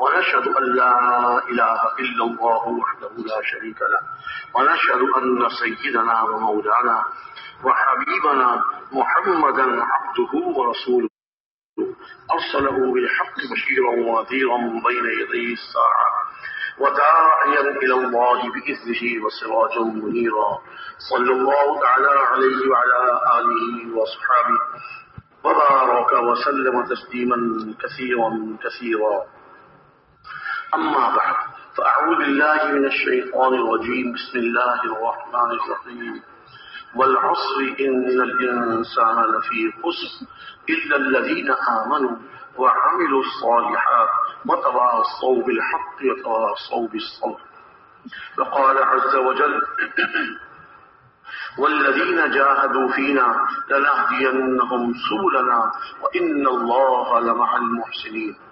ونشهد أن لا إله إلا الله وحده لا شريك له. ونشهد أن سيدنا ومولانا وحبيبنا محمدا عبده ورسوله. أرسله بالحق بشيرا ونذيرا بين يدي الساعة. وداعيا إلى الله بإذنه وسراجا منيرا. صلى الله تعالى عليه وعلى آله وأصحابه. وبارك وسلم تسليما كثيرا كثيرا. أما بعد فأعوذ بالله من الشيطان الرجيم. بسم الله الرحمن الرحيم. والعصر إن الإنسان لفي خسر إلا الذين آمنوا وعملوا الصالحات وتواصوا بالحق وتواصوا بالصبر. وقال عز وجل والذين جاهدوا فينا لنهدينهم سبلنا وإن الله لمع المحسنين.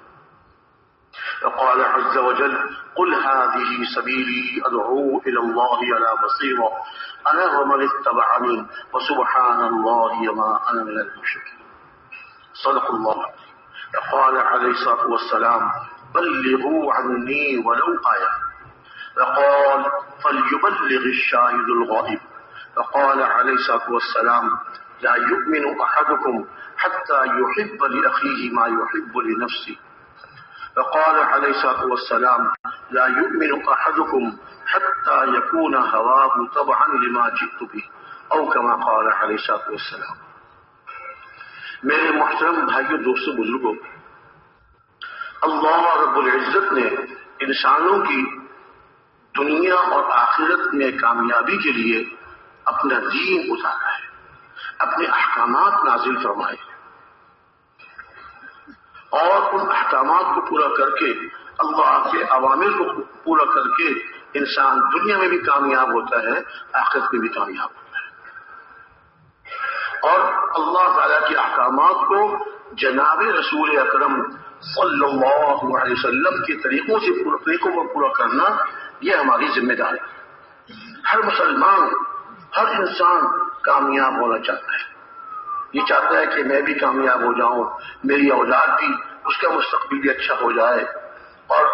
وقال عز وجل قل هذه سبيلي أدعو إلى الله على بصيرة. أنا ومن اتبعني وسبحان الله وما أنا من المشركين. صدق الله قال عليه الصلاة والسلام بلغوا عني ولو آية. وقال فليبلغ الشاهد الغائب. وقال عليه الصلاة والسلام لا يؤمن أحدكم حتى يحب لأخيه ما يحب لنفسه. فقال عليه الصلاة والسلام، لا يؤمن أحدكم حتى يكون هواه طبعا لما جئت به. أو كما قال عليه الصلاة والسلام. میرے محترم بھائیو، دوستو بزرگوں اللہ رب العزت نے انسانوں کی دنیا اور آخرت میں کامیابی کے لیے اپنا دین اتارا ہے، اپنے احکامات نازل فرمائے۔ اور ان احکامات کو پورا کر کے، اللہ کے عوامل کو پورا کر کے انسان دنیا میں بھی کامیاب ہوتا ہے، آخرت میں بھی کامیاب ہوتا ہے۔ اور اللہ تعالی کے احکامات کو جناب رسول اکرم صلی اللہ علیہ وسلم کے طریقوں سے طریقوں کو پورا کرنا یہ ہماری ذمہ داری ہے۔ ہر مسلمان، ہر انسان کامیاب ہونا چاہتا ہے۔ یہ چاہتا ہے کہ میں بھی کامیاب ہو جاؤں میری اولاد بھی اس کا مستقبل بھی اچھا ہو جائے۔ اور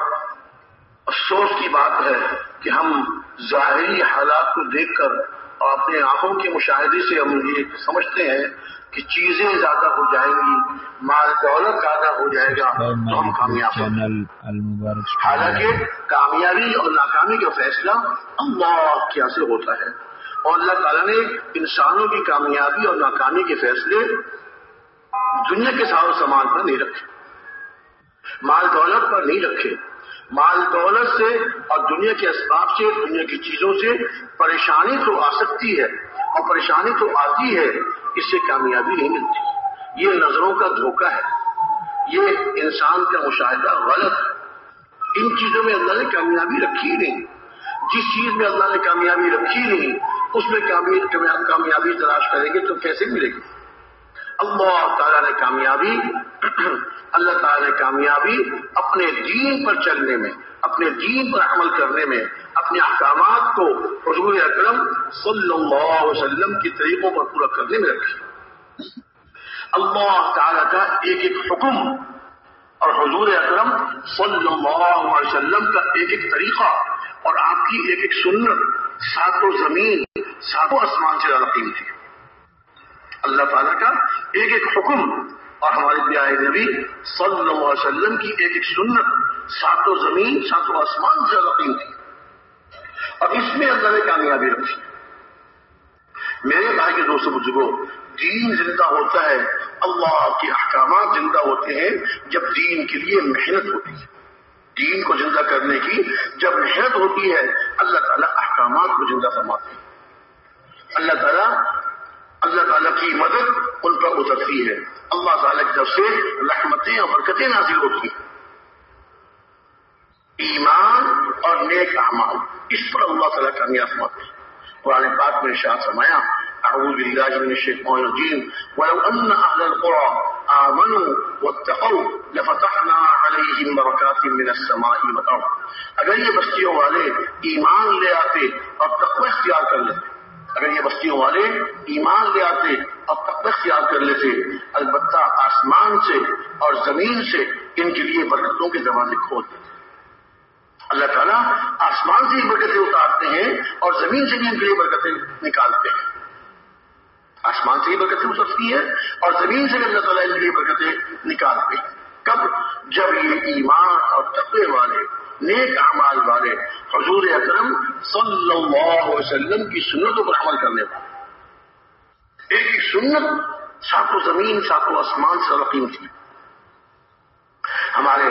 افسوس کی بات ہے کہ ہم ظاہری حالات کو دیکھ کر اور اپنے آنکھوں کے مشاہدے سے ہم یہ سمجھتے ہیں کہ چیزیں زیادہ ہو جائیں گی مال دولت زیادہ ہو جائے گا تو ہم کامیاب ہوں۔ حالانکہ کامیابی اور ناکامی کا فیصلہ اللہ کیا سے ہوتا ہے۔ اور اللہ تعالیٰ نے انسانوں کی کامیابی اور ناکامی کے فیصلے دنیا کے سارے سامان پر نہیں رکھے۔ مال دولت پر نہیں رکھے۔ مال دولت سے اور دنیا کے اسباب سے، دنیا کی چیزوں سے پریشانی تو آ سکتی ہے اور پریشانی تو آتی ہے، اس سے کامیابی نہیں ملتی۔ یہ نظروں کا دھوکہ ہے۔ یہ انسان کا مشاہدہ غلط ہے۔ ان چیزوں میں اللہ نے کامیابی رکھی نہیں۔ جس چیز میں اللہ نے کامیابی رکھی نہیں اس میں کامیابی تلاش کریں گے تو کیسے ملے گی؟ اللہ تعالیٰ نے کامیابی اللہ تعالیٰ نے کامیابی اپنے دین پر چلنے میں، اپنے دین پر عمل کرنے میں، اپنے احکامات کو حضور اکرم صلی اللہ علیہ وسلم کی طریقوں پر پورا کرنے میں رکھی اللہ تعالیٰ کا ایک ایک حکم اور حضور اکرم صلی اللہ علیہ وسلم کا ایک ایک طریقہ اور آپ کی ایک ایک سنت، ساتوں زمین ساتوں آسمان سے زیادہ قیمتی اللہ تعالیٰ کا ایک ایک حکم اور ہمارے پیارے نبی صلی اللہ علیہ وسلم کی ایک ایک سنت ساتوں زمین، ساتوں آسمان سے زیادہ قیمتی اور اس میں اللہ نے کامیابی رکھی۔ میرے بھائی کے دوستوں بزرگوں دین زندہ ہوتا ہے، اللہ کے احکامات زندہ ہوتے ہیں جب دین کے لیے محنت ہوتی ہے۔ دین کو زندہ کرنے کی جب محنت ہوتی ہے، اللہ تعالیٰ احکامات کو زندہ فرماتے ہیں۔ اللہ تعالیٰ اللہ تعالیٰ کی مدد ان پر اترتی ہے۔ اللہ تعالیٰ کی طرف سے رحمتیں اور برکتیں نازل ہوتی ہیں۔ ایمان اور نیک اعمال، اس پر اللہ تعالیٰ کامیاب فرماتے ہیں۔ قرآن پاک میں شاہ سمایا أعوذ بالله من الشيطان الرجيم ولو أن أهل القرى آمنوا واتقوا لفتحنا عليهم بركات من السماء والأرض۔ اگر یہ بستیوں والے ایمان لے آتے اور تقوی اختیار کر لیتے اگر یہ بستیوں والے ایمان لے آتے اور تقوی اختیار کر لیتے، البتہ آسمان سے اور زمین سے ان کے لیے برکتوں کے دروازے کھول دیتے۔ اللہ تعالیٰ آسمان سے ہی برکتیں اتارتے ہیں اور زمین سے بھی ان کے لیے برکتیں نکالتے ہیں۔ آسمان سے ہی برکتیں اترتی ہیں اور زمین سے بھی اللہ تعالیٰ ان کے لیے برکتیں نکالتے ہیں۔ کب؟ جب یہ ایمان اور تقوی والے نیک اعمال والے حضور اکرم صلی اللہ علیہ وسلم کی سنتوں پر عمل کرنے والے۔ ایک ایک سنت ساتوں زمین ساتوں آسمان سے رقیم تھی۔ ہمارے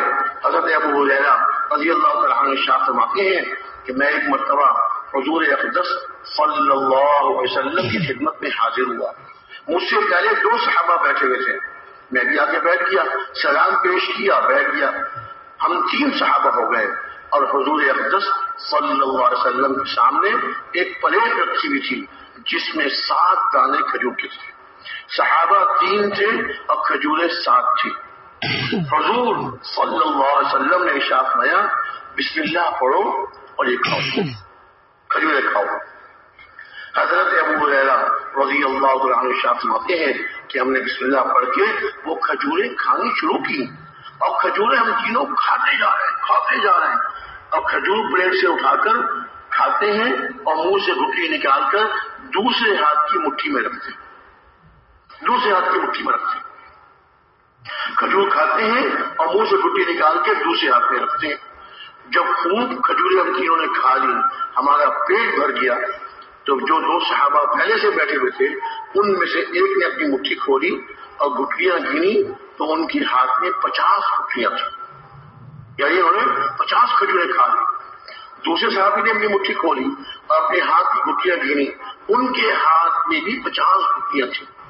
حضرت ابو حضیرہ رضی اللہ تعالیٰ شاہ فرماتے ہیں کہ میں ایک مرتبہ حضور اقدس صلی اللہ علیہ وسلم کی خدمت میں حاضر ہوا۔ مجھ سے پہلے دو صحابہ بیٹھے ہوئے تھے۔ میں بھی آ کے بیٹھ گیا، سلام پیش کیا، بیٹھ گیا۔ ہم تین صحابہ ہو گئے اور حضور اقدس صلی اللہ علیہ وسلم کے سامنے ایک پلیٹ رکھی ہوئی تھی، جس میں سات دانے کھجور کے تھے۔ صحابہ تین تھے اور کھجورے سات تھی حضور صلی اللہ علیہ وسلم نے اشاف نیا بسم اللہ پڑھو اور یہ کھاؤ۔ کھجورے کھاؤ۔ حضرت ابو رضی اللہ عنہ شاہ فرماتے ہیں کہ ہم نے بسم اللہ پڑھ کے وہ کھجورے کھانی شروع کی۔ اور کھجورے ہم تینوں کھاتے جا رہے ہیں، کھاتے جا رہے ہیں۔ اور کھجور پلیٹ سے اٹھا کر کھاتے ہیں اور منہ سے گٹی نکال کر دوسرے ہاتھ کی مٹھی میں رکھتے ہیں۔ دوسرے ہاتھ کی مٹھی میں رکھتے ہیں۔ کھجور کھاتے ہیں اور منہ سے گٹی نکال کے دوسرے ہاتھ میں رکھتے ہیں۔ جب خوب کھجورے ہم تینوں نے کھا لی، ہمارا پیٹ بھر گیا، تو جو دو صحابہ پہلے سے بیٹھے ہوئے تھے، ان میں سے ایک نے اپنی مٹھی کھولی اور گٹلیاں گنی تو ان کے ہاتھ میں پچاس گٹلیاں تھیں۔ یعنی انہوں نے پچاس کھجورے کھا لی۔ دوسرے صحابی نے اپنی مٹھی کھولی اور اپنے ہاتھ کی گٹیاں گنی ان کے ہاتھ میں بھی پچاس گٹیاں تھیں۔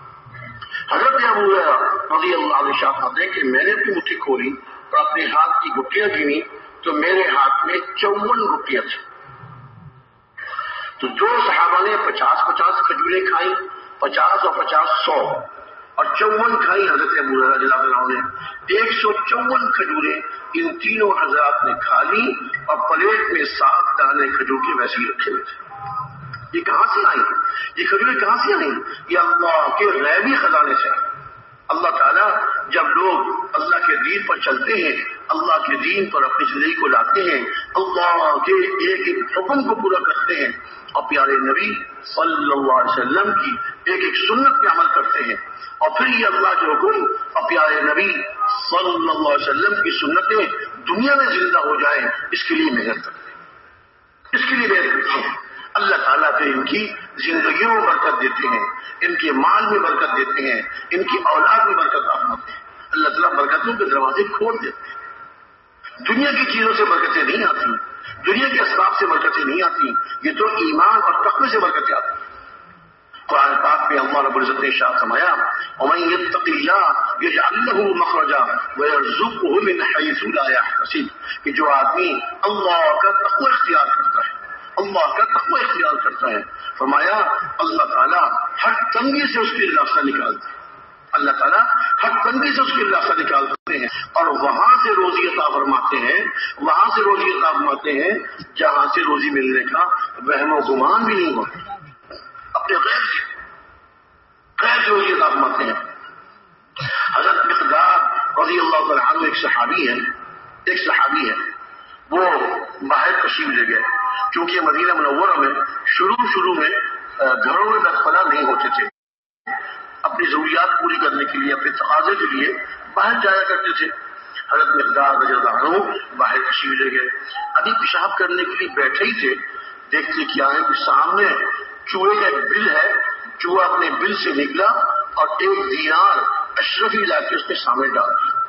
حضرت ابو رضی اللہ علیہ شاہ کہتے ہیں کہ میں نے اپنی مٹھی کھولی اور اپنے ہاتھ کی گٹیاں گنی تو میرے ہاتھ میں چون گٹیاں تھیں۔ تو جو صحابہ نے پچاس پچاس کھجورے کھائی پچاس اور پچاس سو۔ اور چون کھائی حضرت ابو اللہ نے۔ ایک سو چون کھجوریں ان تینوں حضرات نے کھا لی اور پلیٹ میں سات دانے کھجور کے ویسے ہی رکھے ہوئے تھے۔ یہ کہاں سے آئی یہ کھجورے کہاں سے آئی یہ اللہ کے غیبی خزانے سے۔ اللہ تعالیٰ جب لوگ اللہ کے دین پر چلتے ہیں اللہ کے دین پر اپنی زندگی کو لاتے ہیں، اللہ کے ایک ایک حکم کو پورا کرتے ہیں۔ اور پیارے نبی صلی اللہ علیہ وسلم کی ایک ایک سنت پہ عمل کرتے ہیں۔ اور پھر یہ اللہ کے حکم اور پیارے نبی صلی اللہ علیہ وسلم کی سنتیں دنیا میں زندہ ہو جائیں، اس کے لیے محنت کرتے ہیں۔ اس کے لیے محنت کرتے ہیں۔ اللہ تعالیٰ پھر ان کی زندگیوں میں برکت دیتے ہیں۔ ان کے مال میں برکت دیتے ہیں۔ ان کی اولاد میں برکت آتے ہیں۔ اللہ تعالیٰ برکتوں کے دروازے کھول دیتے ہیں۔ دنیا کی چیزوں سے برکتیں نہیں آتی، دنیا کے اسباب سے برکتیں نہیں آتی، یہ تو ایمان اور تقوی سے برکتیں آتی۔ قرآن پاک میں اللہ رب العزت نے شاہ سمایا ومن مخرجا من حيث لا يحتسب کہ جو آدمی اللہ کا تقوی اختیار کرتا ہے، اللہ کا تقوی اختیار کرتا ہے، فرمایا، اللہ تعالیٰ ہر تنگی سے اس کی راستہ نکالتے ہیں اللہ تعالیٰ ہر تنگی سے اس کی راستہ نکال سکتے ہیں اور وہاں سے روزی عطا فرماتے ہیں، وہاں سے روزی عطا فرماتے ہیں، جہاں سے روزی ملنے کا وہم و گمان بھی نہیں ہوتا۔ اپنے غیر سے غیر سے روزی عطا فرماتے ہیں۔ حضرت مقدار رضی اللہ تعالیٰ عنہ ایک صحابی ہے ایک صحابی ہے وہ باہر تشریف لے گئے کیونکہ مدینہ منورہ میں شروع شروع میں گھروں میں دخلا نہیں ہوتے تھے۔ اپنی ضروریات پوری کرنے کے لیے، اپنے تقاضے کے لیے باہر جایا کرتے تھے۔ حضرت مقدار رضی اللہ باہر تشریف لے گئے۔ ابھی پیشاب کرنے کے لیے بیٹھے ہی تھے۔ دیکھتے کیا ہے کہ سامنے چوہے کا ایک بل ہے۔ چوہا اپنے بل سے نکلا اور ایک دینار اشرفی لا کے اس کے سامنے ڈال دیا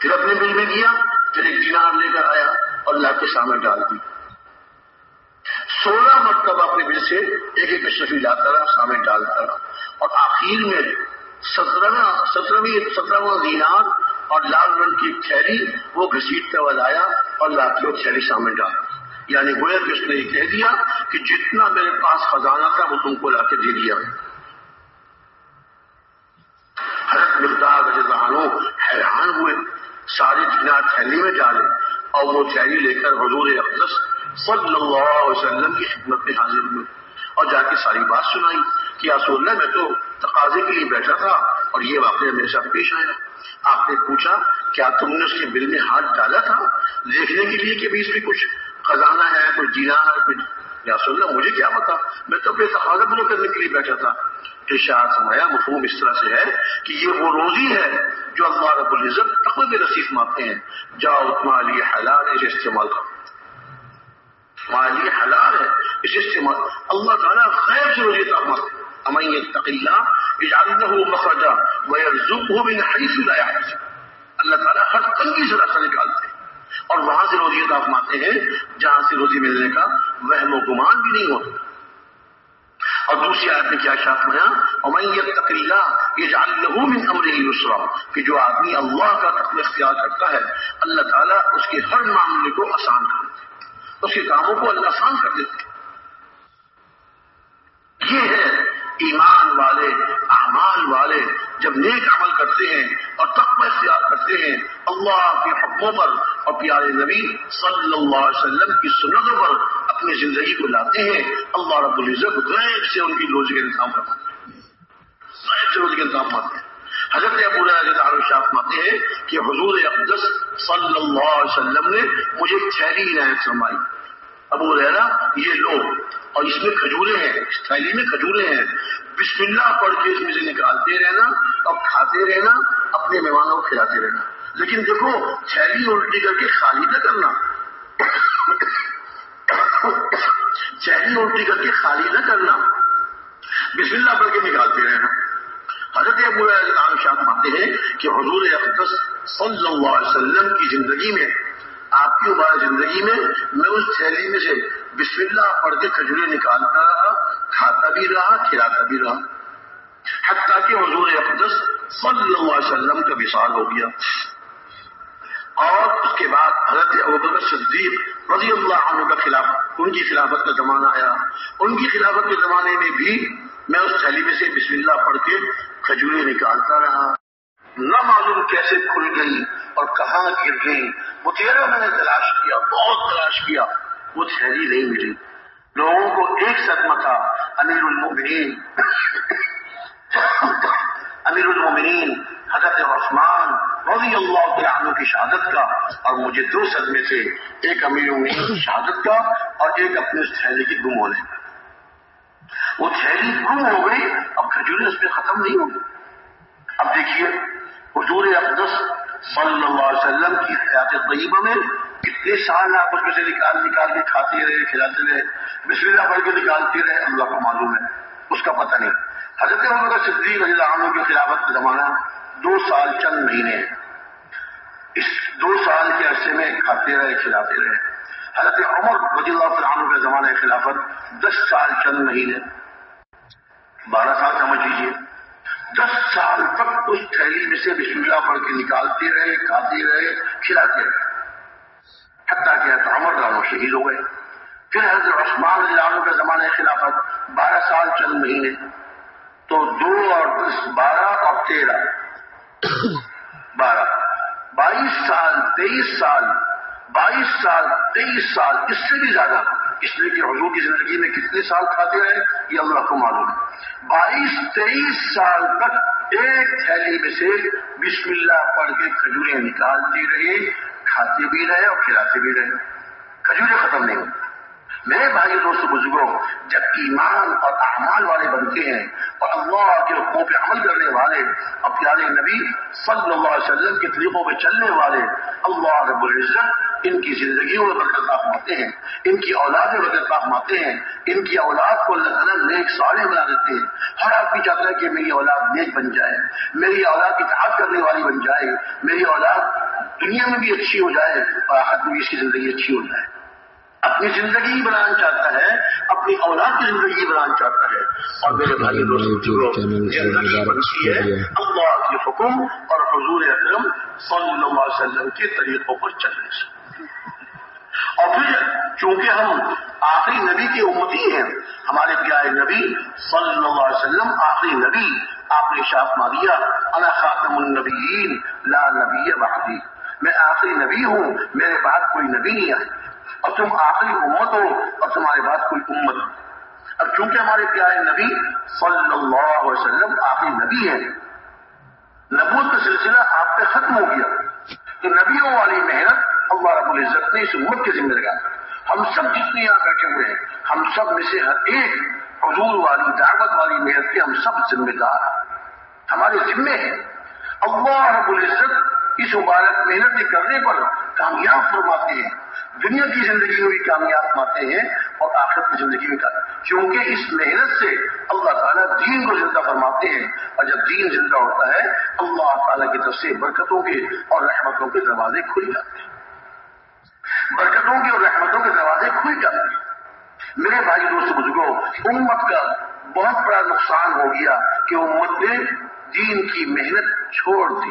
پھر اپنے بل میں گیا، پھر ایک دینار لے کر آیا اور لا کے سامنے ڈال دی۔ سولہ مرتبہ اپنے بل سے ایک ایک اشرفی لاتا رہا، سامنے ڈالتا رہا۔ اور آخر میں سترہ سترہویں سترہواں دینار اور لال رنگ کی تھیلی وہ گھسیٹتا ہوا لایا اور لا کے وہ تھیلی سامنے ڈالا یعنی گویا کہ اس نے یہ کہہ دیا کہ جتنا میرے پاس خزانہ تھا وہ تم کو لا کے دے دیا۔ حضرت مقدار رضانو حیران ہوئے، ساری دنیا تھیلی میں ڈالے اور وہ تھیلی لے کر حضور اقدس صلی اللہ علیہ وسلم کی خدمت میں حاضر ہوئے۔ اور جا کے ساری بات سنائی کہ رسول اللہ، میں تو تقاضے کے لیے بیٹھا تھا اور یہ واقعہ میرے ساتھ پیش آیا۔ آپ نے پوچھا، کیا تم نے اس کے بل میں ہاتھ ڈالا تھا؟ دیکھنے کے لیے کہ بھی اس میں کچھ خزانہ ہے کچھ جینا ہے کچھ یا اللہ، مجھے کیا پتا؟ میں تو اپنے تقاضا پورا کرنے کے لیے بیٹھا تھا۔ ارشاد سمایا مفہوم اس طرح سے ہے کہ یہ وہ روزی ہے جو اللہ رب العزت تقوی میں مانتے ہیں۔ جاؤ تمہارے حلال اسے استعمال کرو۔ تمہارے حلال ہے اسے استعمال اللہ تعالیٰ خیر سے روزی تک امن تقیہ اجازت مخرجہ من حیث لا يحتسب اللہ تعالیٰ ہر تنگی سے راستہ نکالتے ہیں۔ اور وہاں سے روزی ادا فرماتے ہیں، جہاں سے روزی ملنے کا وہم و گمان بھی نہیں ہوتا۔ اور دوسری آیت میں کیا شاپ میں اور یہ تقریلہ یہ جان لہو میں امر یسرا۔ کہ جو آدمی اللہ کا تقوی اختیار کرتا ہے، اللہ تعالیٰ اس کے ہر معاملے کو آسان کر دیتے اس کے کاموں کو اللہ آسان کر دیتے یہ ہے ایمان والے، اعمال والے جب نیک عمل کرتے ہیں اور تقوی اختیار کرتے ہیں، اللہ کے حکموں پر اور پیارے نبی صلی اللہ علیہ وسلم کی سنتوں پر اپنی زندگی کو لاتے ہیں، اللہ رب العزت غیب سے ان کی روزی کا انتظام کرواتے ہیں غیب سے روزی کا انتظام کرواتے ہیں حضرت ابو شاف ماتے ہیں کہ حضور اقدس صلی اللہ علیہ وسلم نے مجھے تھیلی عنایت فرمائی۔ ابو ریرا یہ لو اور اس میں کھجورے ہیں، اس تھیلی میں کھجورے ہیں۔ بسم اللہ پڑھ کے اس میں سے نکالتے رہنا اور کھاتے رہنا، اپنے مہمانوں کو کھلاتے رہنا۔ لیکن دیکھو، تھیلی الٹی کر کے خالی نہ کرنا۔ تھیلی الٹی کر کے خالی نہ کرنا۔ بسم اللہ پڑھ کے نکالتے رہنا۔ حضرت ابو شاہ مانتے ہیں کہ حضور اقدس صلی اللہ علیہ وسلم کی زندگی میں، آپ کی عمر زندگی میں میں اس تھیلی میں سے بسم اللہ پڑھ کے کھجورے نکالتا رہا، کھاتا بھی رہا، کھلاتا بھی رہا۔ حتیٰ کہ حضور اقدس صلی اللہ علیہ وسلم کا وصال ہو گیا۔ اور اس کے بعد حضرت ابوبکر صدیق رضی اللہ عنہ کا خلاف، ان کی خلافت کا زمانہ آیا۔ ان کی خلافت کے زمانے میں بھی میں اس تھیلی میں سے بسم اللہ پڑھ کے کھجورے نکالتا رہا۔ نہ معلوم کیسے کھل گئی اور کہاں گر گئی۔ متھیرا میں نے تلاش کیا، بہت تلاش کیا۔ وہ تھیلی نہیں ملی۔ لوگوں کو ایک صدمہ تھا، امیر المؤمنین۔ امیر المؤمنین، حضرت عثمان رضی اللہ عنہ کی شہادت کا اور مجھے دو صدمے تھے۔ ایک امیر المؤمنین کی شہادت کا اور ایک اپنے اس تھیلی کے گم ہونے کا۔ وہ تھیلی گم ہو گئی اب کھجورے اس پہ ختم نہیں ہوگی اب دیکھیے، حضور اقدس صلی اللہ علیہ وسلم کی حیات طیبہ میں کتنے سال آپ اس میں سے نکال نکال کے کھاتے رہے، کھلاتے رہے، بسم اللہ پڑھ کے نکالتے رہے، اللہ کو معلوم ہے، اس کا پتہ نہیں۔ حضرت محمد صدیق رضی اللہ عنہ کی خلافت کا زمانہ دو سال چند مہینے اس دو سال کے عرصے میں کھاتے رہے، کھلاتے رہے۔ حضرت عمر رضی اللہ عنہ کے زمانے خلافت دس سال چند مہینے بارہ سال سمجھ لیجیے دس سال تک اس تھیلی میں سے بسم اللہ پڑھ کے نکالتے رہے، کھاتے رہے، کھلاتے رہے۔ حتیٰ کہ عمر رانو شہید ہو گئے۔ پھر حضرت عثمان عنہ کے زمانے خلافت بارہ سال چند مہینے۔ تو دو اور دس، بارہ اور تیرہ۔ بارہ۔ بائیس سال، تیئیس سال، بائیس سال، تیئیس سال، اس سے بھی زیادہ۔ اس لیے کہ حضور کی زندگی میں کتنے سال کھاتے رہے یہ اللہ کو معلوم ہے۔ بائیس، تیئیس سال تک ایک تھیلی میں سے بسم اللہ پڑھ کے کھجورے نکالتے رہے، کھاتے بھی رہے اور کھلاتے بھی رہے۔ کھجورے ختم نہیں ہوتے میرے بھائی دوست بزرگوں، جب ایمان اور اعمال والے بنتے ہیں اور اللہ کے حقوق پہ عمل کرنے والے، اور پیارے نبی صلی اللہ علیہ وسلم کے طریقوں پہ چلنے والے، اللہ رب العزت ان کی زندگیوں میں برکت آفماتے ہیں ان کی اولاد میں برکت آفماتے ہیں ان کی اولاد کو اللہ تعالیٰ نیک سالے بنا دیتے ہیں۔ ہر آدمی چاہتا ہے کہ میری اولاد نیک بن جائے میری اولاد اتحاد کرنے والی بن جائے میری اولاد دنیا میں بھی اچھی ہو جائے اور آخر میں بھی اس کی زندگی اچھی ہو جائے۔ اپنی زندگی بنانا چاہتا ہے اپنی اولاد کی زندگی بنانا چاہتا ہے۔ اور میرے بھائی اللہ کے حکم اور حضور اکرم صلی اللہ علیہ وسلم کے طریقوں پر چلنے سے۔ اور پھر چونکہ ہم آخری نبی کی امتی ہیں، ہمارے پیارے نبی صلی اللہ علیہ وسلم آخری نبی آپ نے شاپ ماریا انا خاتم النبیین، لا نبی بعدی۔ میں آخری نبی ہوں، میرے بعد کوئی نبی نہیں ہے۔ اور تم آخری امت ہو اور تمہارے بعد کوئی امت۔ ہو اب چونکہ ہمارے پیارے نبی صلی اللہ علیہ وسلم آخری نبی ہے نبوت کا سلسلہ آپ پہ ختم ہو گیا۔ تو نبیوں والی محنت اللہ رب العزت نے اس امت کے ذمہ لگا ہم سب جتنے یہاں بیٹھے ہوئے ہیں، ہم سب میں سے ہر ایک حضور والی، دعوت والی محنت کے ہم سب ذمہ دار ہمارے ذمے ہیں۔ اللہ رب العزت اس مبارک محنت کرنے پر کامیاب فرماتے ہیں۔ دنیا کی زندگی میں بھی کامیاب پاتے ہیں اور آخر کی زندگی میں کیونکہ اس محنت سے اللہ تعالیٰ دین کو زندہ فرماتے ہیں اور جب دین زندہ ہوتا ہے، اللہ تعالیٰ کی طرف سے برکتوں کے اور رحمتوں کے دروازے کھل جاتے ہیں۔ برکتوں کے اور رحمتوں کے دروازے کھل جاتے ہیں۔ میرے بھائی دوست بزرگوں، امت کا بہت بڑا نقصان ہو گیا کہ امت نے دین کی محنت چھوڑ دی۔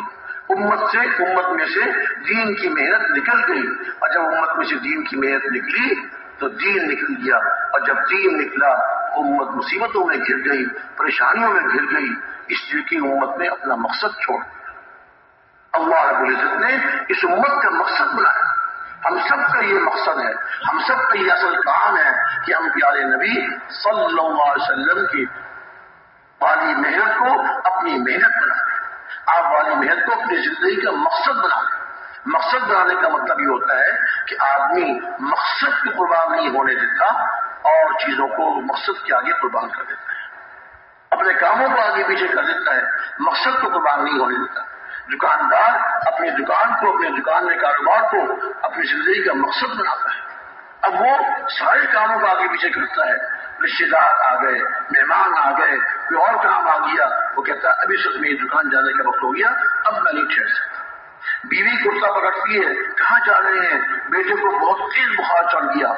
امت سے، امت میں سے دین کی محنت نکل گئی۔ اور جب امت میں سے دین کی محنت نکلی تو دین نکل گیا۔ اور جب دین نکلا امت مصیبتوں میں گر گئی، پریشانیوں میں گر گئی۔ اس لیے کی امت نے اپنا مقصد چھوڑ دیا اللہ رب العزت نے اس امت کا مقصد بنایا۔ ہم سب کا یہ مقصد ہے، ہم سب کا یہ اصل کام ہے کہ ہم پیارے نبی صلی اللہ علیہ وسلم کی والی محنت کو اپنی محنت بنائیں آپ والی محنت کو اپنی زندگی کا مقصد بنا مقصد بنانے کا مطلب یہ ہوتا ہے کہ آدمی مقصد کو قربان نہیں ہونے دیتا اور چیزوں کو مقصد کے آگے قربان کر دیتا ہے۔ اپنے کاموں کو آگے پیچھے کر دیتا ہے، مقصد کو قربان نہیں ہونے دیتا۔ دکاندار اپنی دکان کو، اپنے دکان میں کاروبار کو اپنی زندگی کا مقصد بناتا ہے۔ اب وہ سارے کاموں کو آگے پیچھے کرتا ہے۔ رشتے دار آ گئے، مہمان آ گئے، کوئی اور کام آ گیا، وہ کہتا ہے، ابھی سب میری دکان جانے کا وقت ہو گیا، اب میں نہیں ٹھہر سکتا۔ بیوی کرتا پکڑتی ہے، کہاں جا رہے ہیں؟ بیٹے کو بہت تیز بخار چڑھ گیا۔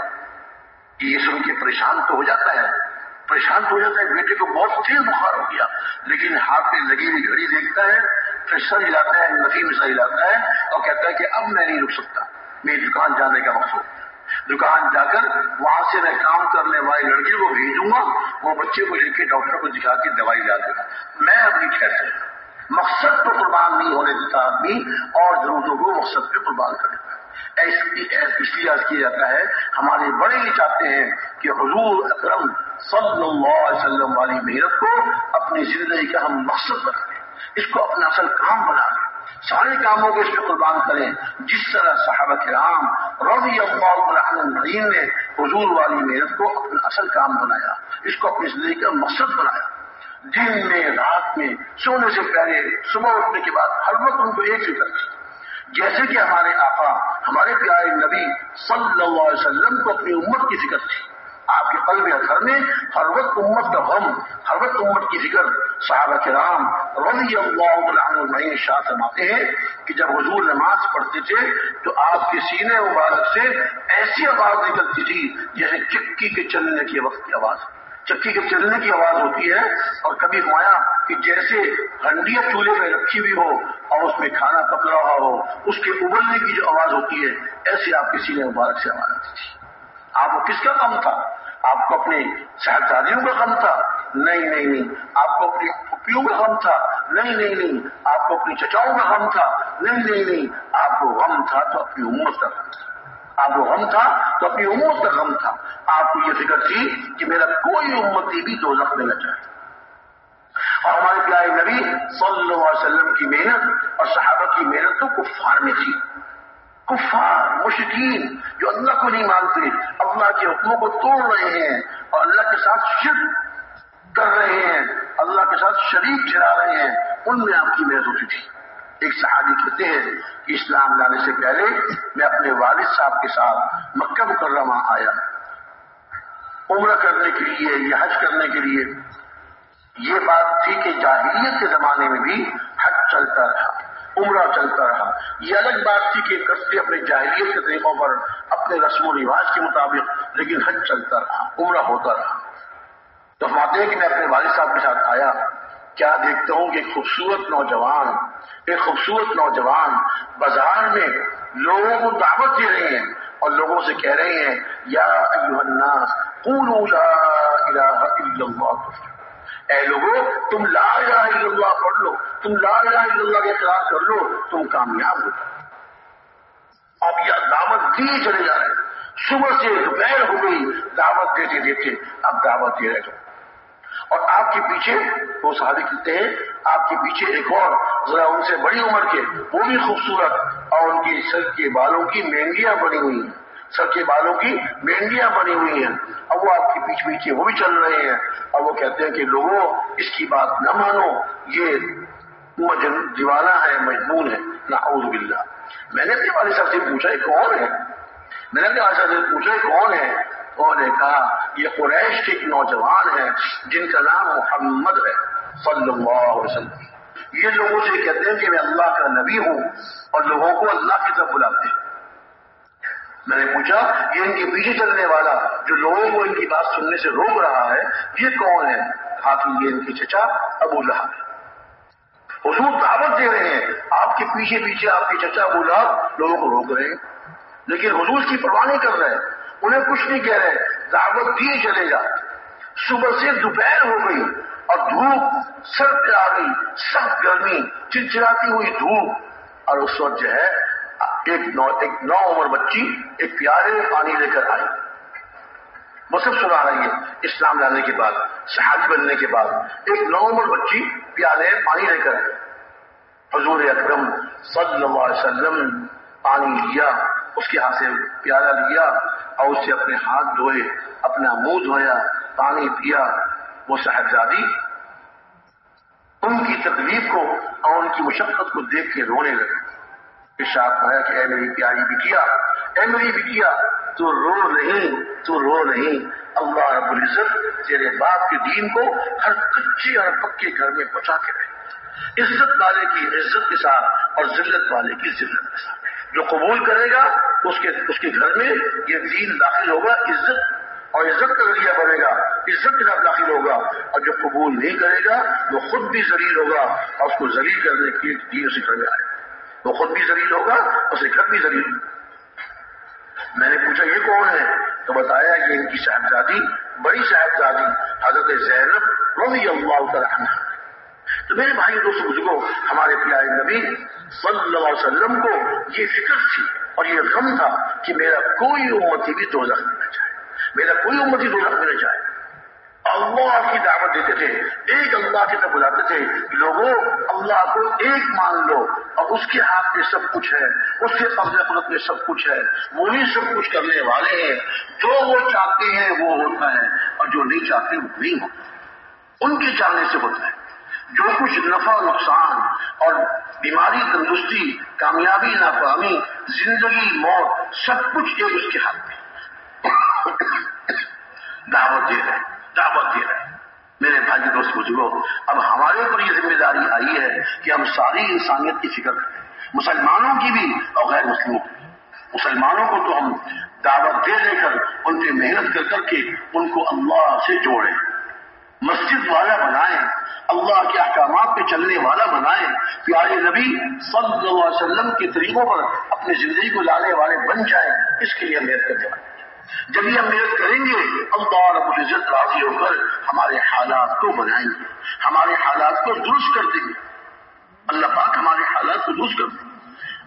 یہ سن کے پریشان تو ہو جاتا ہے۔ پریشان تو ہو جاتا ہے بیٹے کو بہت تیز بخار ہو گیا، لیکن ہاتھ پہ لگی ہوئی گھڑی دیکھتا ہے، پھر سر ہلاتا ہے، نفی میں سر ہلاتا ہے اور کہتا ہے کہ اب میں نہیں رک سکتا، میری دکان جانے کا وقت ہو دکان جا کر وہاں سے میں کام کرنے والی لڑکی کو بھیجوں گا، وہ بچے کو لے کے ڈاکٹر کو دکھا کے دوائی لا دے گا۔ میں اپنی خیر سے مقصد پہ قربان نہیں ہونے دیتا آدمی، اور ضرورتوں کو مقصد پہ قربان کر دیتا۔ اس لیے کیا جاتا ہے، ہمارے بڑے یہ چاہتے ہیں کہ حضور اکرم صلی اللہ علیہ وسلم والی محنت کو اپنی زندگی کا ہم مقصد بنا لیں، اس کو اپنا اصل کام بنا لیں۔ سارے کاموں کو اس پہ قربان کریں۔ جس طرح صحابہ کرام رضی اللہ عنہ نے حضور والی محنت کو اپنا اصل کام بنایا، اس کو اپنی زندگی کا مقصد بنایا۔ دن میں، رات میں، سونے سے پہلے، صبح اٹھنے کے بعد، ہر وقت ان کو ایک فکر تھی۔ جیسے کہ ہمارے آقا ہمارے پیارے نبی صلی اللہ علیہ وسلم کو اپنی امت کی فکر تھی۔ آپ کے قلب اثر میں ہر وقت امت کا غم، ہر وقت امت کی فکر۔ صحابہ کرام رضی اللہ عنہ شاہ فرماتے ہیں کہ جب حضور نماز پڑھتے تھے تو آپ کے سینے مبارک سے ایسی آواز نکلتی تھی جیسے چکی کے چلنے کی وقت کی آواز، چکی کے چلنے کی آواز ہوتی ہے اور کبھی ہمایا کہ جیسے ہنڈیا چولہے میں رکھی ہوئی ہو اور اس میں کھانا پک رہا ہو، اس کے ابلنے کی جو آواز ہوتی ہے ایسی آپ کے سینے مبارک سے آواز آتی تھی۔ آپ کو کس کا کام تھا؟ آپ کو اپنی صاحبزادیوں کا غم تھا؟ نہیں نہیں نہیں۔ آپ کو اپنی پھوپھیوں کا غم تھا؟ نہیں نہیں نہیں۔ آپ کو اپنی چچاؤں کا غم تھا؟ نہیں نہیں نہیں۔ آپ کو غم تھا تو اپنی امت کا غم تھا۔ آپ کو غم تھا تو اپنی امت کا غم تھا۔ آپ کو یہ فکر تھی کہ میرا کوئی امتی بھی دو لفظ لینا چاہے اور ہمارے پیارے نبی صلی اللہ علیہ وسلم کی محنت اور صحابہ کی محنت تو کفار میں تھی۔ کفار مشکین جو اللہ کو نہیں مانتے، اللہ کے حکموں کو توڑ رہے ہیں اور اللہ کے ساتھ شرک کر رہے ہیں، اللہ کے ساتھ شریک چلا رہے ہیں، ان میں آپ کی محنت ہوتی تھی۔ ایک صحابی کہتے ہیں کہ اسلام لانے سے پہلے میں اپنے والد صاحب کے ساتھ مکہ مکرمہ آیا۔ عمرہ کرنے کے لیے یا حج کرنے کے لیے۔ یہ بات تھی کہ جاہلیت کے زمانے میں بھی حج چلتا رہا، عمرہ چلتا رہا۔ یہ الگ بات تھی کہ کرتے اپنے جاہلیت کے طریقوں پر اپنے رسم و رواج کے مطابق، لیکن حج چلتا رہا، عمرہ ہوتا رہا۔ تو ہم آتے ہیں کہ میں اپنے والد صاحب کے ساتھ آیا۔ کیا دیکھتا ہوں کہ خوبصورت نوجوان، ایک خوبصورت نوجوان بازار میں لوگوں کو دعوت دے رہے ہیں اور لوگوں سے کہہ رہے ہیں، یا الناس، قولوا لا الہ الا اللہ اے لوگو، تم لا الہ الا اللہ پڑھ لو، تم لا الہ الا اللہ کے اقرار کر لو، تم کامیاب ہو اب یہ دعوت دیے چلے جا رہے صبح سے دوپہر ہو گئی، دعوت دیتے دیتے اب دعوت دے رہے اور آپ کے پیچھے وہ صحابی کہتے ہیں، آپ کے پیچھے ایک اور، ذرا ان سے بڑی عمر کے، وہ بھی خوبصورت، اور ان کی سر کے بالوں کی مہنگیاں بنی ہوئی ہیں۔ سر کے بالوں کی مہنگیاں بنی ہوئی ہیں۔ اب وہ آپ کے پیچھے پیچھے وہ بھی چل رہے ہیں۔ اور وہ کہتے ہیں کہ لوگوں، اس کی بات نہ مانو۔ یہ دیوانہ ہے مجبور ہے۔ نہ باللہ۔ میں نے اپنے والد صاحب سے پوچھا، یہ کون ہے؟ میں نے اپنے والد صاحب سے پوچھا، یہ کون ہے؟ انہوں نے کہا، یہ قریش کے ایک نوجوان ہے جن کا نام محمد ہے، صلی اللہ علیہ وسلم۔ یہ لوگوں سے کہتے ہیں کہ میں اللہ کا نبی ہوں اور لوگوں کو اللہ کی طرف بلاتے ہیں۔ میں نے پوچھا، یہ ان کے پیچھے چلنے والا جو لوگوں کو ان کی بات سننے سے روک رہا ہے، یہ کون ہے؟ کہ یہ ان کی چچا ابو لہب۔ حضور دعوت دے رہے ہیں، آپ کے پیچھے پیچھے آپ کے چچا ابو لہب لوگوں کو روک رہے ہیں۔ لیکن حضور کی پرواہ نہیں کر رہے، انہیں کچھ نہیں کہہ رہے، دعوت دیے چلے جا۔ صبح سے دوپہر ہو گئی اور دھوپ سر پہ آ گئی سخت گرمی چرچراتی ہوئی دھوپ۔ اور اس وقت جو ہے ایک نو ایک نو عمر بچی ایک پیارے پانی لے کر آئی وہ سب سنا رہی ہے اسلام لانے کے بعد، صحابی بننے کے بعد۔ ایک نو عمر بچی پیالے پانی لے کر آئی حضور اکرم صلی اللہ علیہ وسلم پانی لیا، اس کے ہاتھ سے پیالہ لیا اور اس سے اپنے ہاتھ دھوئے، اپنا منہ دھویا، پانی پیا۔ وہ صاحبزادی ان کی تکلیف کو اور ان کی مشقت کو دیکھ کے رونے لگے ارشاد ہے کہ اے میری پیاری بٹیا اے میری بٹیا تو رو نہیں، تو رو نہیں۔ اللہ رب العزت تیرے باپ کے دین کو ہر کچے اور پکے گھر میں پہنچا کے رہے عزت والے کی عزت کے ساتھ اور ذلت والے کی ذلت کے ساتھ۔ جو قبول کرے گا، اس کے اس کے گھر میں یہ دین داخل ہوگا، عزت اور عزت کا ذریعہ بڑھے گا۔ عزت کے ساتھ داخل ہوگا۔ اور جو قبول نہیں کرے گا، وہ خود بھی ذلیل ہوگا اور اس کو ذلیل کرنے کے دین سے گھر میں آئے۔ گا وہ خود بھی ذلیل ہوگا اسے گھر بھی ذلیل میں نے پوچھا، یہ کون ہے؟ تو بتایا کہ ان کی صاحبزادی، بڑی صاحبزادی، حضرت زینب رضی اللہ عنہ۔ تو میرے بھائی دوست بزرگوں ہمارے پیارے نبی صلی اللہ علیہ وسلم کو یہ فکر تھی اور یہ غم تھا کہ میرا کوئی امتی بھی دو نہ چاہے میرا کوئی امتی دو میں نہ چاہے اللہ کی دعوت دیتے تھے، ایک اللہ کی طرف بلاتے تھے۔ لوگوں اللہ کو ایک مان لو، اور اس کے ہاتھ میں سب کچھ ہے، اس کے قبضہ قدرت میں سب کچھ ہے وہی سب کچھ کرنے والے ہیں۔ جو وہ چاہتے ہیں، وہ ہوتا ہے، اور جو نہیں چاہتے، وہ نہیں ہوتا۔ ان کے چاہنے سے ہوتا ہے۔ جو کچھ نفع، نقصان اور بیماری، تندرستی، کامیابی، ناکامی، زندگی، موت، سب کچھ ایک اس کے ہاتھ میں۔ دعوت دے رہے ہیں۔ دعوت دے رہے ہیں میرے بھائی جی دوست بزرگوں، اب ہمارے اوپر یہ ذمہ داری آئی ہے کہ ہم ساری انسانیت کی فکر کریں۔ مسلمانوں کی بھی اور غیر مسلموں کی مسلمانوں کو تو ہم دعوت دے دے کر ان پہ محنت کر کر کے ان کو اللہ سے جوڑیں۔ مسجد والا بنائیں، اللہ کے احکامات پہ چلنے والا بنائیں۔ پیارے نبی صلی اللہ علیہ وسلم کے طریقوں پر اپنی زندگی کو لانے والے بن جائیں۔ اس کے لیے محنت کرتے ہیں۔ جب یہ ہم محنت کریں گے، اللہ رب العزت راضی ہو کر ہمارے حالات کو بنائیں گے، ہمارے حالات کو درست کر دیں گے۔ اللہ پاک ہمارے حالات کو درست کر دیں گے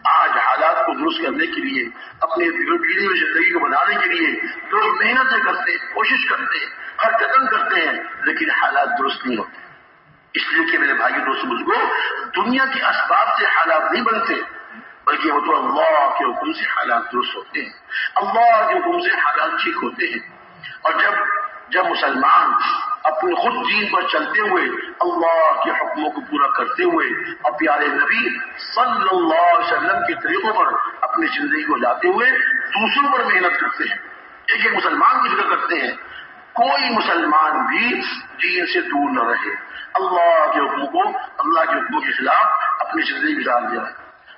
آج حالات کو درست کرنے کے لیے، اپنے پیڑھی میں زندگی کو بنانے کے لیے لوگ محنتیں کرتے، کوشش کرتے، ہر قدم کرتے ہیں، لیکن حالات درست نہیں ہوتے۔ اس لیے کہ میرے بھائی دوست بزرگوں دنیا کے اسباب سے حالات نہیں بنتے۔ بلکہ وہ تو اللہ کے حکم سے حالات درست ہوتے ہیں۔ اللہ کے حکم سے حالات ٹھیک ہوتے ہیں۔ اور جب جب مسلمان اپنے خود دین پر چلتے ہوئے اللہ کے حکموں کو پورا کرتے ہوئے اور پیارے نبی صلی اللہ علیہ وسلم کے طریقوں پر اپنی زندگی کو لاتے ہوئے دوسروں پر محنت کرتے ہیں۔ ایک ایک مسلمان کی فکر کرتے ہیں۔ کوئی مسلمان بھی دین سے دور نہ رہے۔ اللہ کے حکم کو اللہ کے حکموں کے خلاف اپنی زندگی گزار دیا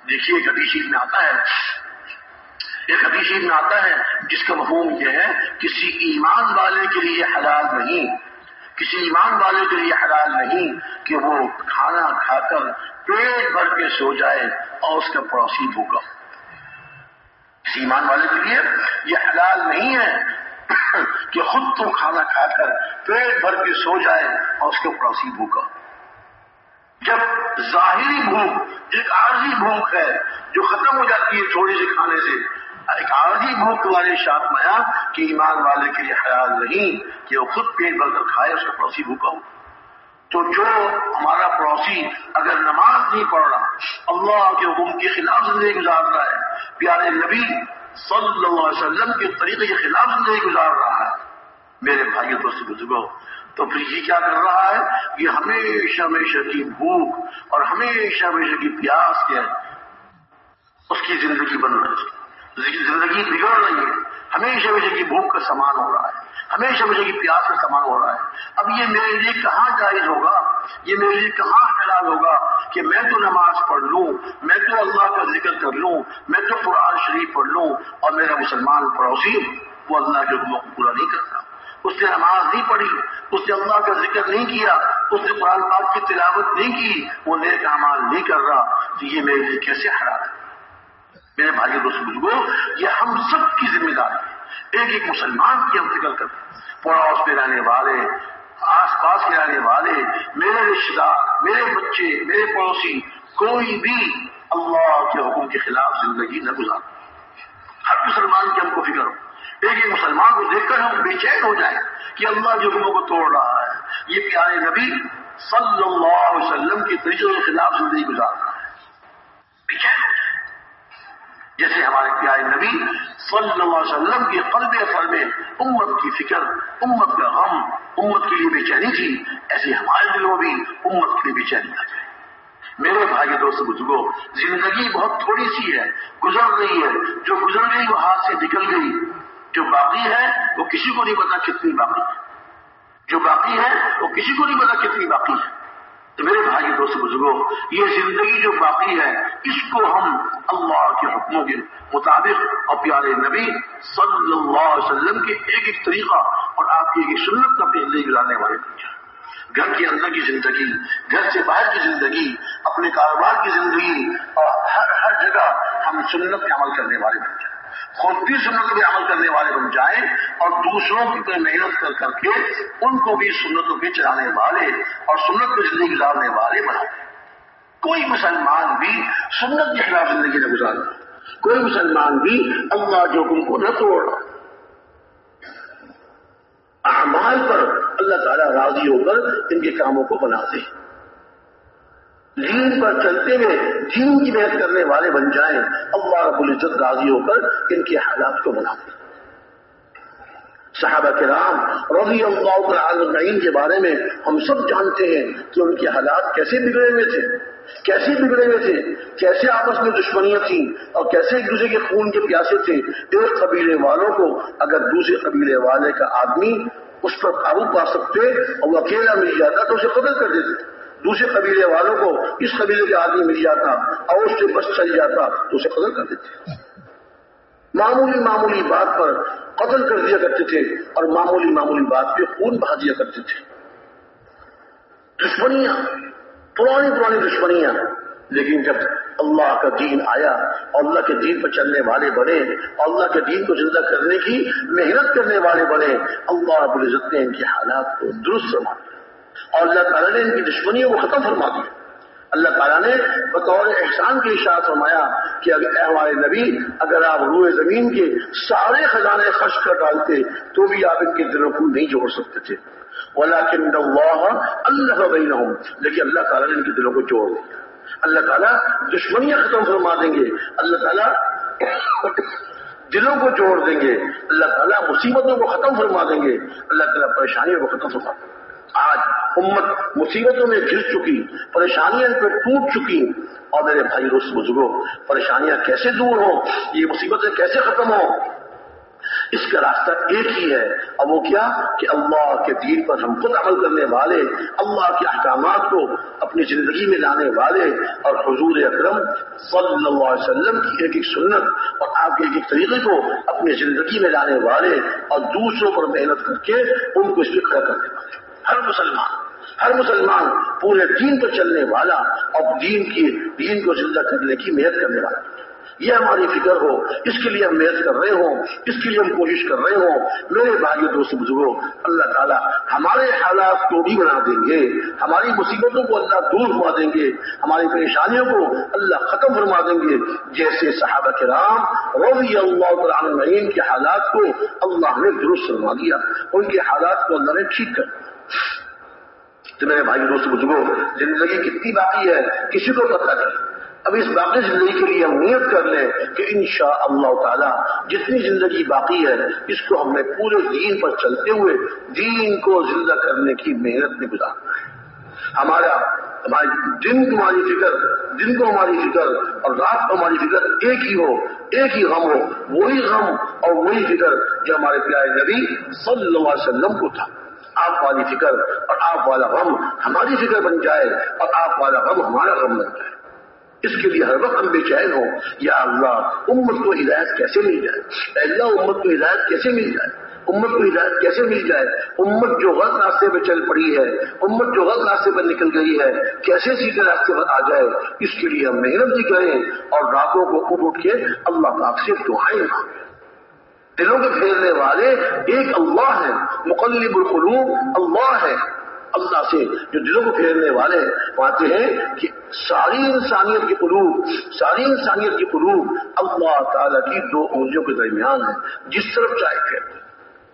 دیکھیے، ایک حدیث میں آتا ہے۔ ایک حدیث میں آتا ہے جس کا مفہوم یہ ہے، کسی ایمان والے کے لیے حلال نہیں، کسی ایمان والے کے لیے حلال نہیں کہ وہ کھانا کھا کر پیٹ بھر کے سو جائے اور اس کا پڑوسی بھوکا ایمان والے کے لیے یہ حلال نہیں ہے کہ خود تو کھانا کھا کر پیٹ بھر کے سو جائے اور اس کے پڑوسی بھوکا جب ظاہری بھوک، ایک عارضی بھوک ہے جو ختم ہو جاتی ہے تھوڑی سی کھانے سے، ایک عارضی بھوک والے شاپ میا کہ ایمان والے کے لیے خیال نہیں کہ وہ خود پیٹ بھر کر کھائے، اس کا پڑوسی بھوکا ہو۔ تو جو ہمارا پڑوسی اگر نماز نہیں پڑھ رہا، اللہ کے حکم کے خلاف زندگی گزار رہا ہے، پیارے نبی صلی اللہ علیہ وسلم کے طریقے کے خلاف زندگی گزار رہا ہے، میرے بھائی دوست بزرگوں تو پھر یہ کیا کر رہا ہے؟ یہ ہمیشہ ہمیشہ کی بھوک اور ہمیشہ ہمیشہ کی پیاس کے اس کی زندگی بن رہی ہے۔ زندگی بگڑ رہی ہے۔ ہمیشہ ہمیشہ کی بھوک کا سامان ہو رہا ہے۔ ہمیشہ ہمیشہ کی پیاس کا سامان ہو رہا ہے۔ اب یہ میرے لیے کہاں جائز ہوگا؟ یہ میرے لیے کہاں خیال ہوگا کہ میں تو نماز پڑھ لوں، میں تو اللہ کا ذکر کر لوں، میں تو قرآن شریف پڑھ لوں اور میرا مسلمان پڑوسی وہ اللہ کے حکموں کو پورا نہیں کرتا۔ اس نے نماز نہیں پڑھی، اس نے اللہ کا ذکر نہیں کیا، اس نے قرآن پاک کی تلاوت نہیں کی، وہ نیک اعمال نہیں کر رہا۔ تو یہ میرے لیے کیسے ہرا ہے؟ میرے بھائی دوست بزرگوں یہ ہم سب کی ذمہ داری ہے۔ ایک ایک مسلمان کی ہم فکر کرتے پڑوس میں رہنے والے، آس پاس کے رہنے والے، میرے رشتے دار، میرے بچے، میرے پڑوسی، کوئی بھی اللہ کے حکم کے خلاف زندگی نہ گزار ہر مسلمان کی ہم کو فکر ہو۔ ایک مسلمان کو دیکھ کر ہم بے چین ہو جائیں کہ اللہ کے حکموں کو توڑ رہا ہے، یہ پیارے نبی صلی اللہ علیہ وسلم کے طریقے کے خلاف زندگی گزار رہا ہے بے چین ہو جائے جیسے ہمارے پیارے نبی صلی اللہ علیہ وسلم کے قلب فر میں امت کی فکر، امت کا غم، امت کے لیے بے چینی تھی، ایسے ہمارے دلوں بھی امت کے لیے بے چینی آ جائے۔ میرے بھائی دوست بزرگوں، زندگی بہت تھوڑی سی ہے، گزر رہی ہے۔ جو گزر گئی وہ ہاتھ سے نکل گئی۔ جو باقی ہے، وہ کسی کو نہیں پتا کتنی باقی ہے۔ جو باقی ہے، وہ کسی کو نہیں پتا کتنی باقی ہے۔ تو میرے بھائی، دوست بزرگوں یہ زندگی جو باقی ہے، اس کو ہم اللہ کے حکموں کے مطابق اور پیارے نبی صلی اللہ علیہ وسلم کے ایک ایک طریقہ اور آپ کی ایک ایک سنت کا زندگی گزارنے والے بن جائیں۔ گھر کے اندر کی زندگی، گھر سے باہر کی زندگی، اپنے کاروبار کی زندگی اور ہر ہر جگہ ہم سنت کے عمل کرنے والے بن جائیں۔ خود بھی سنت پہ عمل کرنے والے بن جائیں اور دوسروں کی محنت کر کر کے ان کو بھی سنتوں پہ چلانے والے اور سنت پہ زندگی گزارنے والے بنا کوئی مسلمان بھی سنت کے خلاف زندگی نہ گزار کوئی مسلمان بھی اللہ کے حکم کو نہ توڑ اعمال پر اللہ تعالیٰ راضی ہو کر ان کے کاموں کو بناتے ہیں۔ دین پر چلتے ہوئے دین کی محنت کرنے والے بن جائیں، اللہ رب العزت راضی ہو کر ان کے حالات کو بنا دیں صحابہ کرام رضی اللہ تعالی کے بارے میں ہم سب جانتے ہیں کہ ان کے حالات کیسے بگڑے ہوئے تھے، کیسے بگڑے ہوئے تھے، کیسے آپس میں دشمنیاں تھیں اور کیسے ایک دوسرے کے خون کے پیاسے تھے۔ ایک قبیلے والوں کو اگر دوسرے قبیلے والے کا آدمی اس پر قابو پا سکتے اور وہ اکیلا مل جاتا تو اسے قدر کر دیتے۔ دوسرے قبیلے والوں کو اس قبیلے کے آدمی مل جاتا اور اس سے بس چل جاتا تو اسے قتل کر دیتے معمولی معمولی بات پر قتل کر دیا کرتے تھے اور معمولی معمولی بات پہ خون بہا دیا کرتے تھے۔ دشمنیاں، پرانی پرانی دشمنیاں۔ لیکن جب اللہ کا دین آیا اور اللہ کے دین پر چلنے والے بنے اور اللہ کے دین کو زندہ کرنے کی محنت کرنے والے بنے، اللہ رب العزت نے ان کے حالات کو درست فرما اور اللہ تعالیٰ نے ان کی دشمنیوں کو ختم فرما دیا۔ اللہ تعالیٰ نے بطور احسان کی اشاعت فرمایا کہ اگر ہمارے نبی، اگر آپ روئے زمین کے سارے خزانے خرچ کر ڈالتے تو بھی آپ ان کے دلوں کو نہیں جوڑ سکتے تھے۔ لیکن اللہ لیکن اللہ تعالیٰ نے ان کے دلوں کو جوڑ دیا۔ اللہ تعالیٰ دشمنیاں ختم فرما دیں گے۔ اللہ تعالیٰ دلوں کو جوڑ دیں گے۔ اللہ تعالیٰ مصیبتوں کو ختم فرما دیں گے۔ اللہ تعالیٰ پریشانیوں کو ختم فرما دیں گے۔ آج امت مصیبتوں میں گر چکی، پریشانیاں پہ ٹوٹ چکی۔ اور میرے بھائی روس بزرگوں، پریشانیاں کیسے دور ہوں؟ یہ مصیبتیں کیسے ختم ہوں؟ اس کا راستہ ایک ہی ہے۔ اور وہ کیا؟ کہ اللہ کے دین پر ہم خود عمل کرنے والے، اللہ کے احکامات کو اپنی زندگی میں لانے والے اور حضور اکرم صلی اللہ علیہ وسلم کی ایک ایک سنت اور آپ کے ایک ایک طریقے کو اپنی زندگی میں لانے والے اور دوسروں پر محنت کر کے ان کو اس پہ کھڑا کرنے والے۔ ہر مسلمان ہر مسلمان پورے دین پر چلنے والا اور دین کی، دین کو زندہ کرنے کی محنت کرنے والا۔ یہ ہماری فکر ہو، اس کے لیے ہم محنت کر رہے ہوں، اس کے لیے ہم کوشش کر رہے ہوں۔ میرے بھائی دوست بزرگوں اللہ تعالیٰ ہمارے حالات کو بھی بنا دیں گے، ہماری مصیبتوں کو اللہ دور فرما دیں گے، ہماری پریشانیوں کو اللہ ختم فرما دیں گے۔ جیسے صحابہ کرام رضی اللہ تعالیٰ کے حالات کو اللہ نے درست فرما دیا، ان کے حالات کو اللہ نے ٹھیک کر تو میرے بھائی دوست بزرگوں زندگی کتنی باقی ہے؟ کسی کو پتہ نہیں۔ اب اس باقی زندگی کے لیے ہم نیت کر لیں کہ انشاء اللہ تعالی جتنی زندگی باقی ہے، اس کو ہم نے پورے دین پر چلتے ہوئے دین کو زندہ کرنے کی محنت میں گزارنا ہے۔ ہمارا، ہماری دن کو ہماری فکر، دن کو ہماری فکر اور رات کو ہماری فکر ایک ہی ہو، ایک ہی غم ہو، وہی غم اور وہی فکر جو ہمارے پیارے نبی صلی اللہ علیہ وسلم کو تھا۔ آپ والی فکر اور آپ والا غم ہماری فکر بن جائے اور آپ والا غم ہمارا غم بن جائے۔ اس کے لیے ہر وقت ہم بے چین ہوں۔ یا اللہ، امت کو ہدایت کیسے مل جائے؟ اللہ، امت کو ہدایت کیسے مل جائے؟ امت کو ہدایت کیسے مل جائے؟ امت جو غلط راستے پہ چل پڑی ہے، امت جو غلط راستے پر نکل گئی ہے، کیسے سیدھے راستے پر آ جائے؟ اس کے لیے ہم محنت بھی کریں اور راتوں کو اٹھ اٹھ کے اللہ پاک سے دعائیں مانگیں۔ دلوں کے پھیرنے والے ایک اللہ ہے مقلب القلوب، اللہ ہے اللہ سے جو دلوں کو پھیرنے والے پاتے ہیں کہ ساری انسانیت کی قلوب، ساری انسانیت کی قلوب اللہ تعالیٰ کی دو انگلیوں کے درمیان ہے جس طرف چاہے پھیرتے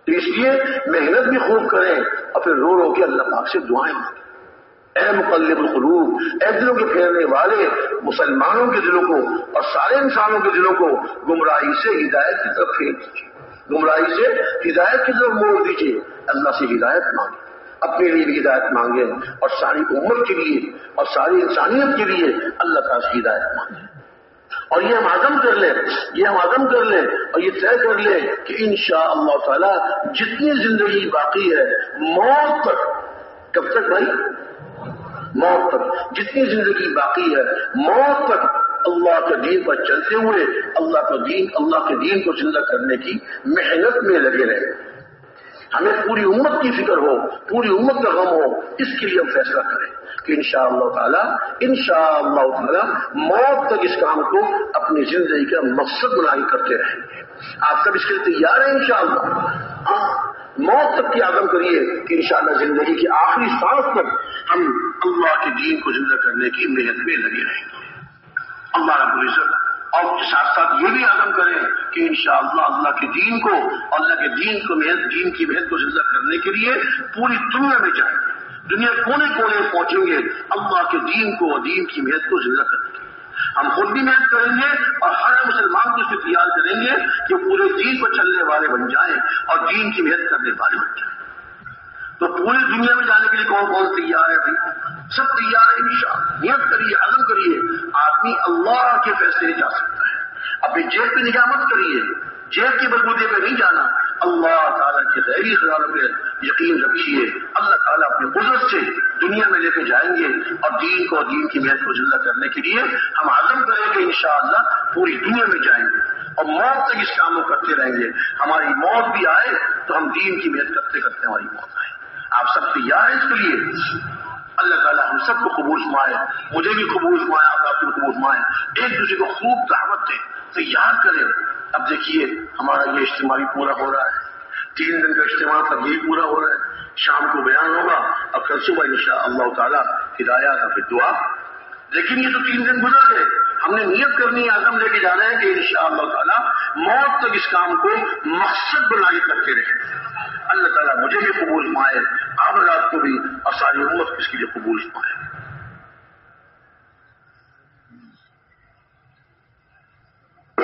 تو اس لیے محنت بھی خوب کریں اور پھر رو رو کے اللہ پاک سے دعائیں مانگیں۔ اے مقلب القلوب، اے دلوں کے پھیرنے والے مسلمانوں کے دلوں کو اور سارے انسانوں کے دلوں کو گمراہی سے ہدایت کی طرف پھیر دیجیے گمراہی سے ہدایت کی طرف موڑ دیجیے اللہ سے ہدایت مانگے۔ اپنے لیے بھی ہدایت مانگے۔ اور ساری امت کے لیے اور ساری انسانیت کے لیے اللہ تعالیٰ سے ہدایت مانگے۔ اور یہ ہم عزم کر لیں، یہ ہم عزم کر لیں اور یہ طے کر لیں کہ انشاء اللہ تعالی جتنی زندگی باقی ہے، موت تک کب تک بھائی؟ موت تک جتنی زندگی باقی ہے، موت تک اللہ کے دین پر چلتے ہوئے اللہ کا دین، اللہ کے دین کو زندہ کرنے کی محنت میں لگے رہے۔ ہمیں پوری امت کی فکر ہو، پوری امت کا غم ہو، اس کے لیے ہم فیصلہ کریں کہ انشاءاللہ تعالی انشاءاللہ تعالی موت تک اس کام کو اپنی زندگی کا مقصد بنائی کرتے رہیں۔ گے آپ سب اس کے لیے تیار ہیں انشاءاللہ؟ ہاں موت تک کی عدم کریے کہ انشاءاللہ زندگی کی آخری سانس تک ہم اللہ کے دین کو زندہ کرنے کی محنت میں لگے رہیں۔ گے اللہ رب العزت اور ساتھ ساتھ یہ بھی عدم کریں کہ انشاءاللہ اللہ کے دین کو، اللہ کے دین کو محنت دین کی محنت کو زندہ کرنے کے لیے پوری دنیا میں جائیں گے۔ دنیا کونے کونے پہنچیں گے، اللہ کے دین کو اور دین کی محنت کو زندہ کرنے کے لیے۔ ہم خود بھی محنت کریں گے اور ہر مسلمان کو اس کو تیار کریں گے کہ پورے دین پر چلنے والے بن جائیں اور دین کی محنت کرنے والے بن جائیں۔ تو پوری دنیا میں جانے کے لیے کون کون تیار ہے سب تیار ہے انشاءاللہ۔ نیت کریے عزم کریے۔ آدمی اللہ کے فیصلے جا سکتا ہے۔ اپنی جیب پہ نگاہ مت کریے۔ جیب کے بلبوتے پہ نہیں جانا۔ اللہ تعالیٰ کے غیری خیال پہ یقین رکھیے۔ اللہ تعالیٰ اپنے قدرت سے دنیا میں لے کے جائیں گے اور دین کو دین کی محنت کو زندہ کرنے کے لیے ہم عزم کریں گے انشاءاللہ پوری دنیا میں جائیں گے اور موت تک اس کام کو کرتے رہیں گے۔ ہماری موت بھی آئے تو ہم دین کی محنت کرتے کرتے ہماری موت آئے۔ آپ سب تیار ہیں اس کے لیے؟ اللہ تعالیٰ ہم سب کو قبول فرمائے، مجھے بھی قبول فرمائے، آپ آپ کو قبول فرمائے۔ ایک دوسرے کو خوب دعوت دیں تیار کریں، اب دیکھیے ہمارا یہ اجتماع بھی پورا ہو رہا ہے۔ تین دن کا اجتماع، تب یہی پورا ہو رہا ہے۔ شام کو بیان ہوگا اور کل صبح ان شاء اللہ تعالیٰ ہدایات پھر دعا۔ لیکن یہ تو تین دن گزر گئے۔ ہم نے نیت کرنی ہے، عزم لے کے جانا ہے کہ ان شاء اللہ تعالیٰ موت تک اس کام کو مقصد بنا کے کرتے رہے اللہ تعالیٰ مجھے بھی قبول پائے آپ رات کو بھی اور ساری امت اس کے لیے قبول پائے